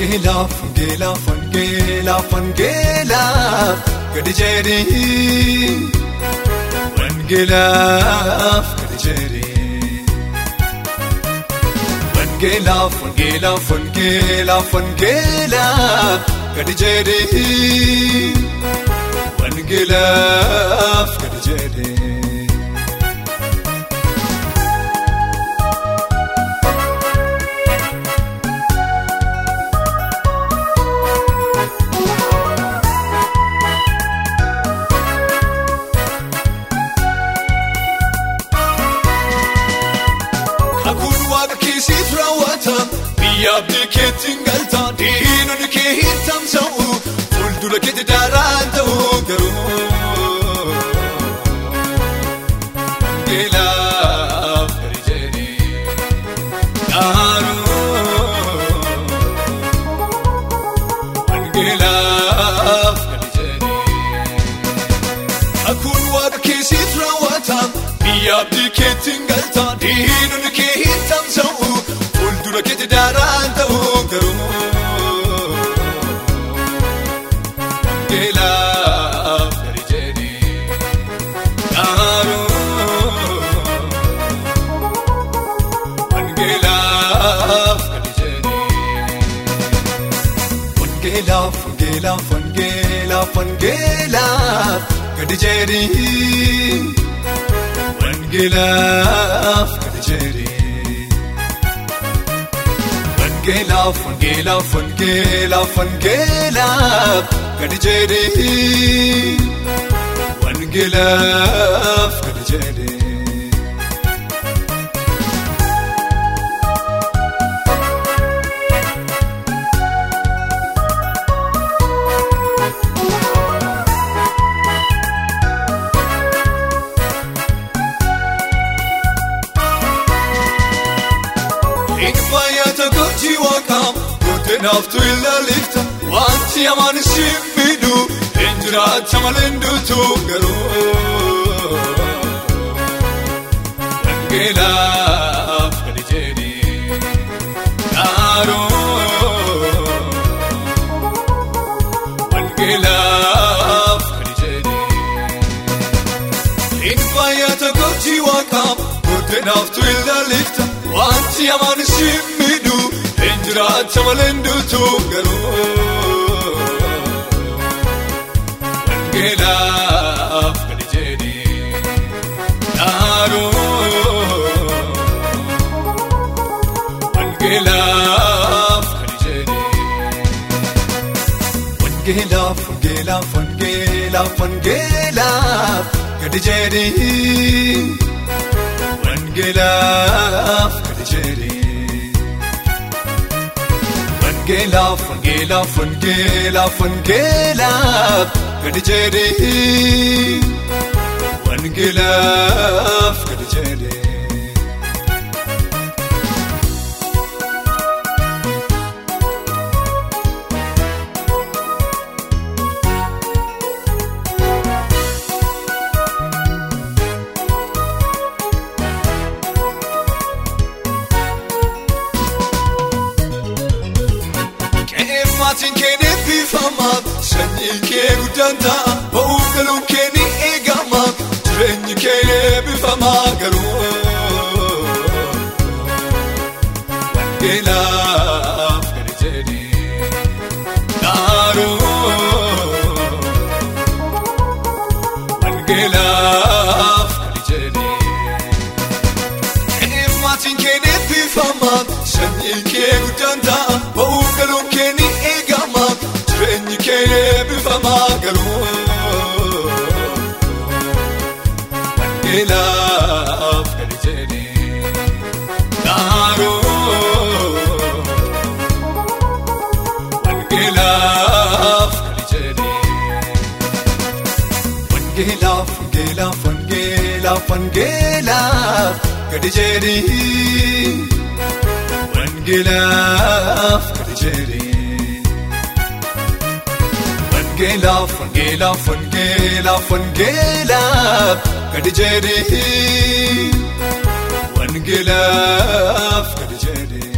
Wangeelaaf wangeelaaf wangeelaaf wangeelaaf gadi jedhee wangeelaaf gadi jedhee wangeelaaf wangeelaaf wangeelaaf wangeelaaf gadi jedhee wangeelaaf Keessiif raawwata biyya abdii keettiin galta diinonni kee hin tamsa'u fuuldura keetti daaraan ta'u garuu. Wangeelaaf gadi jedhee gaaruu. Biyya abdii keettiin galta diinonni kee hin tamsa'u fuuldura keetti daaraan ta'u garuu. Wangeelaaf gadi jedhee gaaruu. Wangeelaaf gadi jedhee. Wangeelaaf wangeelaaf wangeelaaf wangeelaaf gadi jedhee wangeelaaf gadi jedhee wangeelaaf wangeelaaf wangeelaaf wangeelaaf gadi jedhee wangeelaaf gadi jedhee. Gootenaaf tu ilaalifta wanti hamaan isheen miidhu hin jiraata malee nduutu garuu. Wangeelaaf gadi jedhee gaaruu. Wangeelaaf gadi jedhee. Infaayata gooti waaqaam gootenaaf tu ilaalifta wanti hamaan jiraata malee nduutu garuu. Wangeelaaf gadi jedhee gaaruu. Wangeelaaf gadi jedhee. Wangeelaaf wangeelaaf wangeelaaf wangeelaaf gadi jedhee wangeelaaf gadi jedhee wangeelaaf wangeelaaf wangeelaaf wangeelaaf gadi jedhee wangeelaaf Qe'eemmaatiin kee eebbifamaa sanyiin kee guddaan ta'a ba'uuf galuun kee ni eegama jireenyi kee eebbifamaa garuu. Wangeelaaf gadi jedhee gaaruu. Wangeelaaf gadi jedhee. Qe'eemmaatiin kee eebbifamaa sanyiin kee guddaan ta'a ba'uuf galuun kee ni Gadi jedhee gaaruu. Wangeelaaf jedhee. Wangeelaaf wangeelaaf wangeelaaf wangeelaaf jedhee wangeelaaf jedhee wangeelaaf wangeelaaf wangeelaaf wangeelaaf gadi jedhee wangeelaaf gadi jedhee.